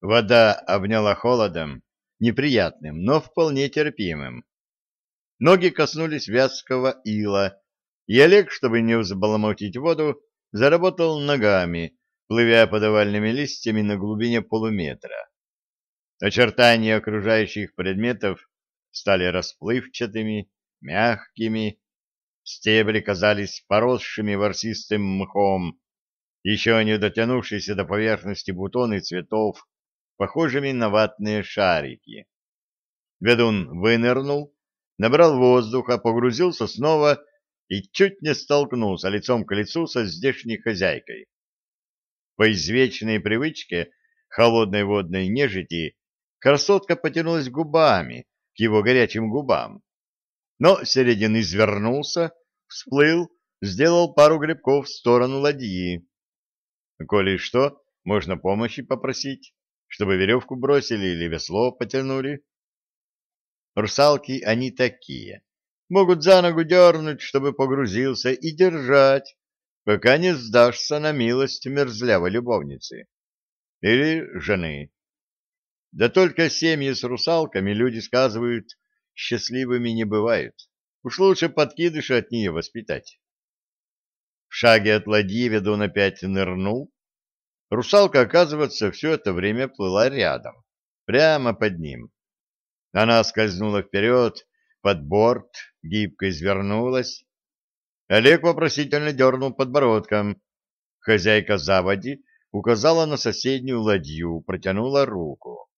Вода обняла холодом, неприятным, но вполне терпимым. Ноги коснулись вязкого ила, и Олег, чтобы не взбаламутить воду, заработал ногами, плывя под овальными листьями на глубине полуметра. Очертания окружающих предметов стали расплывчатыми, мягкими, стебли казались поросшими ворсистым мхом, еще не дотянувшиеся до поверхности бутоны цветов, похожими на ватные шарики. Ведун вынырнул, набрал воздуха, погрузился снова и чуть не столкнулся лицом к лицу со здешней хозяйкой. По извечной привычке холодной водной нежити красотка потянулась губами к его горячим губам. Но Середин извернулся, всплыл, сделал пару грибков в сторону ладьи. Коли что, можно помощи попросить, чтобы веревку бросили или весло потянули. Русалки они такие. Могут за ногу дернуть, чтобы погрузился, и держать, пока не сдашься на милость мерзлявой любовницы. Или жены. Да только семьи с русалками люди сказывают, счастливыми не бывают. Уж лучше подкидыша от нее воспитать. В шаге от ладьи ведун опять нырнул. Русалка, оказывается, все это время плыла рядом, прямо под ним. Она скользнула вперед, под борт, гибко извернулась. Олег вопросительно дернул подбородком. Хозяйка заводи указала на соседнюю ладью, протянула руку.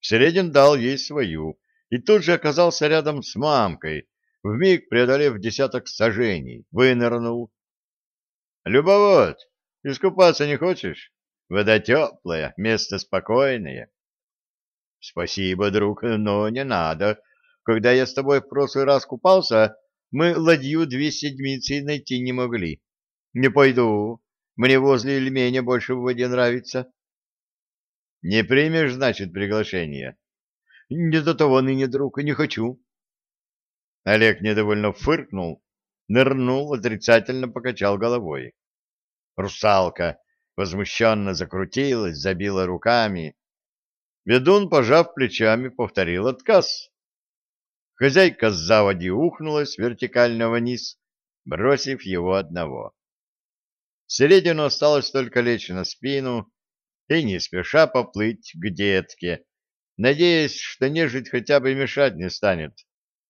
Середин дал ей свою и тут же оказался рядом с мамкой, вмиг преодолев десяток сажений, вынырнул. — Любовод, искупаться не хочешь? Вода теплая, место спокойное. — Спасибо, друг, но не надо. Когда я с тобой в прошлый раз купался, мы ладью две седмицы найти не могли. Не пойду. Мне возле Ильменя больше в воде нравится. — Не примешь, значит, приглашение? — Не до того ныне, друг, не хочу. Олег недовольно фыркнул, нырнул, отрицательно покачал головой. Русалка возмущенно закрутилась, забила руками. Ведун, пожав плечами, повторил отказ. Хозяйка с заводи ухнулась вертикально вниз, бросив его одного. Середину осталось только лечь на спину и не спеша поплыть к детке, надеясь, что нежить хотя бы мешать не станет,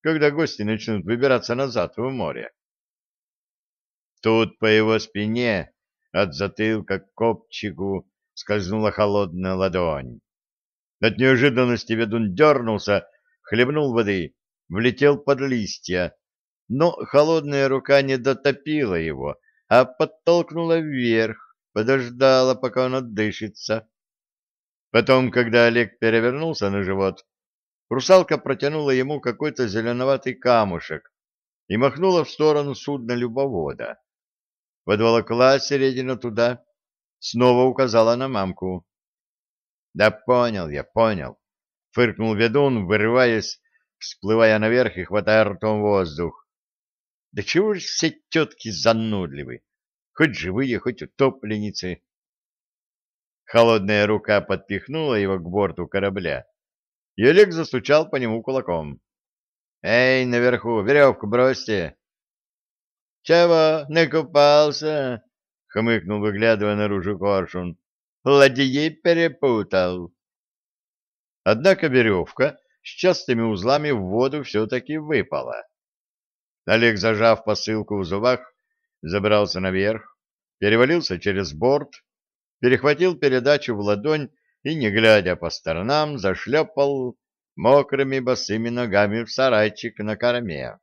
когда гости начнут выбираться назад в море. Тут по его спине от затылка к копчику скользнула холодная ладонь. От неожиданности ведун дернулся, хлебнул воды влетел под листья, но холодная рука не дотопила его, а подтолкнула вверх, подождала, пока он отдышится. Потом, когда Олег перевернулся на живот, русалка протянула ему какой-то зеленоватый камушек и махнула в сторону судна любовода. Подволокла середину туда, снова указала на мамку. — Да понял я, понял, — фыркнул ведун, вырываясь всплывая наверх и хватая ртом воздух. Да чего ж все тетки занудливы? Хоть живые, хоть утопленницы. Холодная рука подпихнула его к борту корабля, и Олег застучал по нему кулаком. «Эй, наверху, веревку бросьте!» «Чего, накупался?» — хмыкнул, выглядывая наружу коршун. «Ладьи перепутал». Однако веревка с частыми узлами в воду все-таки выпало. Олег, зажав посылку в зубах, забрался наверх, перевалился через борт, перехватил передачу в ладонь и, не глядя по сторонам, зашлепал мокрыми босыми ногами в сарайчик на корме.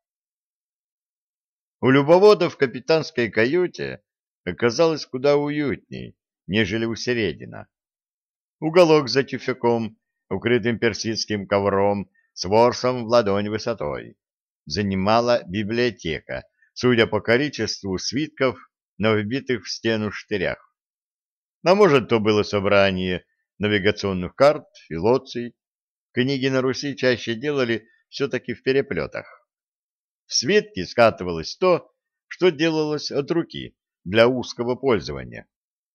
У любовода в капитанской каюте оказалось куда уютней, нежели у Середина. Уголок за тюфяком укрытым персидским ковром с ворсом в ладонь высотой, занимала библиотека, судя по количеству свитков на вбитых в стену штырях. А может, то было собрание навигационных карт и. Книги на Руси чаще делали все-таки в переплетах. В свитки скатывалось то, что делалось от руки для узкого пользования.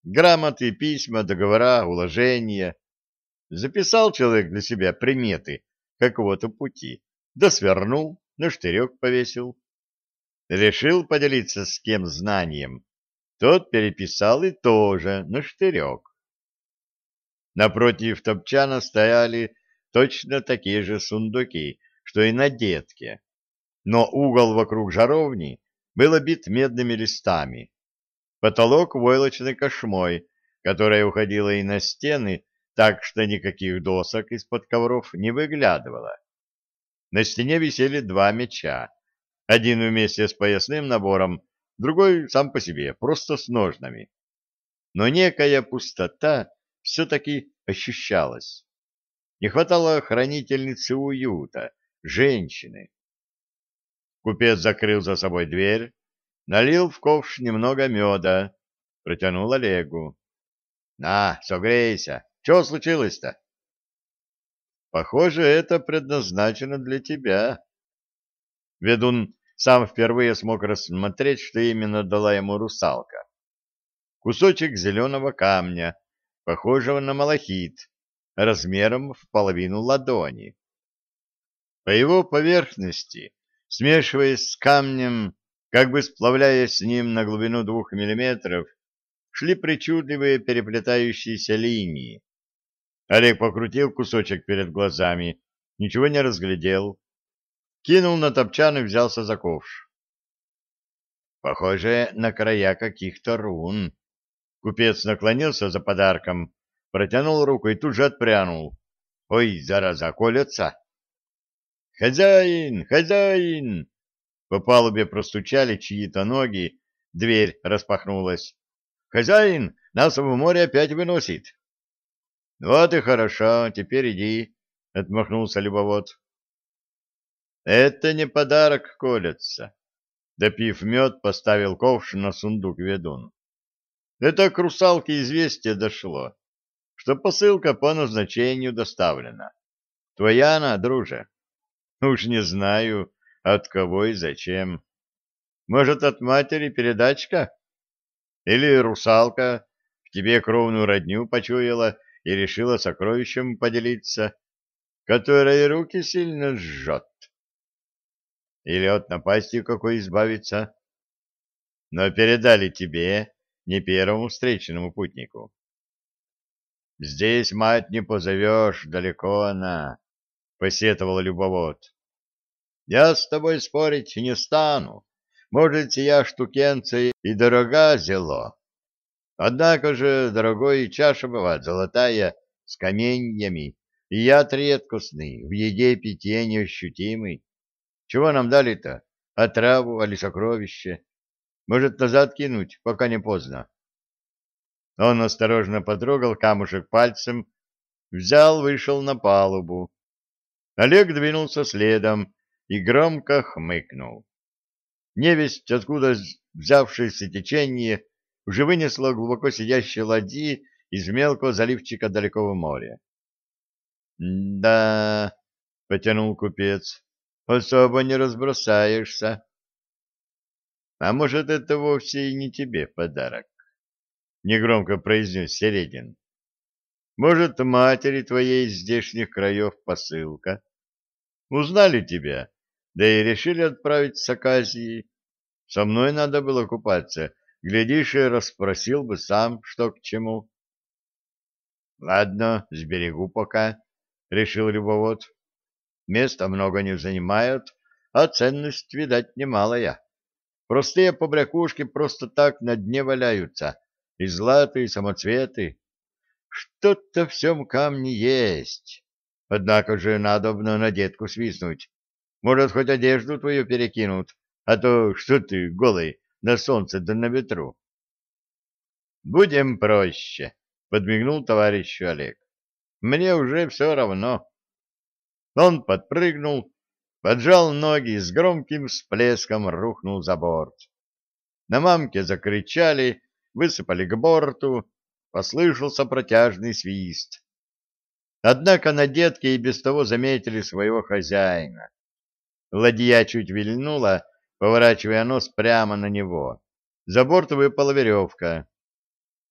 Грамоты, письма, договора, уложения, Записал человек для себя приметы какого-то пути, да свернул, на штырек повесил. Решил поделиться с кем знанием. Тот переписал и тоже на штырек. Напротив топчана стояли точно такие же сундуки, что и на детке. Но угол вокруг жаровни был обит медными листами. Потолок войлочной кошмой, которая уходила и на стены, так что никаких досок из-под ковров не выглядывало. На стене висели два меча. Один вместе с поясным набором, другой сам по себе, просто с ножнами. Но некая пустота все-таки ощущалась. Не хватало хранительницы уюта, женщины. Купец закрыл за собой дверь, налил в ковш немного меда, протянул Олегу. — На, согрейся. Что случилось-то? — Похоже, это предназначено для тебя. Ведун сам впервые смог рассмотреть, что именно дала ему русалка. Кусочек зеленого камня, похожего на малахит, размером в половину ладони. По его поверхности, смешиваясь с камнем, как бы сплавляясь с ним на глубину двух миллиметров, шли причудливые переплетающиеся линии. Олег покрутил кусочек перед глазами, ничего не разглядел. Кинул на топчан и взялся за ковш. Похоже на края каких-то рун. Купец наклонился за подарком, протянул руку и тут же отпрянул. Ой, зараза, колется! «Хозяин! Хозяин!» По палубе простучали чьи-то ноги, дверь распахнулась. «Хозяин, нас в море опять выносит!» «Вот и хорошо, теперь иди», — отмахнулся любовод. «Это не подарок колется», — допив мед, поставил ковш на сундук ведун. «Это к русалке известие дошло что посылка по назначению доставлена. Твоя она, друже? Уж не знаю, от кого и зачем. Может, от матери передачка? Или русалка к тебе кровную родню почуяла и решила сокровищем поделиться, которая руки сильно сжет? Или от напасти какой избавиться? Но передали тебе, не первому встреченному путнику. Здесь мать не позовешь, далеко она, — посетовал любовод. Я с тобой спорить не стану. Может, я штукенца и дорога зело. Однако же, дорогой, чаша бывает золотая, с каменьями, и яд редкостный, в еде питье неощутимый. Чего нам дали-то? Отраву, али сокровище? Может, назад кинуть, пока не поздно? Он осторожно потрогал камушек пальцем, взял, вышел на палубу. Олег двинулся следом и громко хмыкнул. Невесть, откуда взявшееся течение, уже вынесло глубоко сидящие ладьи из мелкого заливчика далеко в море. — Да, — потянул купец, — особо не разбросаешься. — А может, это вовсе и не тебе подарок? негромко произнес Середин. Может, матери твоей из здешних краев посылка? Узнали тебя, да и решили отправить с Аказии. Со мной надо было купаться, глядишь, и расспросил бы сам, что к чему. — Ладно, сберегу пока, — решил любовод. Места много не занимают, а ценность, видать, немалая. Простые побрякушки просто так на дне валяются, и златы, и самоцветы. Что-то в всем камне есть. Однако же надобно на детку свистнуть. Может, хоть одежду твою перекинут, а то что ты голый на солнце да на ветру. Будем проще, — подмигнул товарищу Олег. Мне уже все равно. Он подпрыгнул, поджал ноги и с громким всплеском рухнул за борт. На мамке закричали, высыпали к борту, послышался протяжный свист. Однако на детке и без того заметили своего хозяина. Ладья чуть вильнула, поворачивая нос прямо на него. За борт выпала веревка.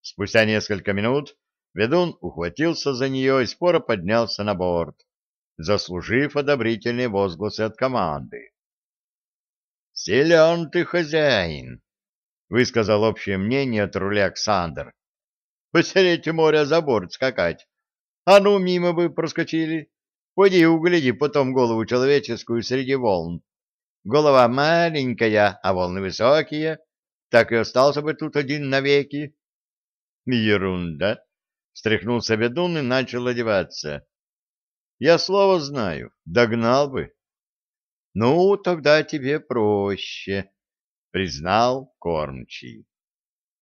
Спустя несколько минут Ведун ухватился за нее и споро поднялся на борт, заслужив одобрительные возгласы от команды. «Силен ты, хозяин!» — высказал общее мнение от руля Александр. «Посереть моря за борт скакать. А ну, мимо бы проскочили. Пойди угляди потом голову человеческую среди волн. Голова маленькая, а волны высокие. Так и остался бы тут один навеки». «Ерунда!» — встряхнулся ведун и начал одеваться. «Я слово знаю, догнал бы». «Ну, тогда тебе проще», — признал кормчий.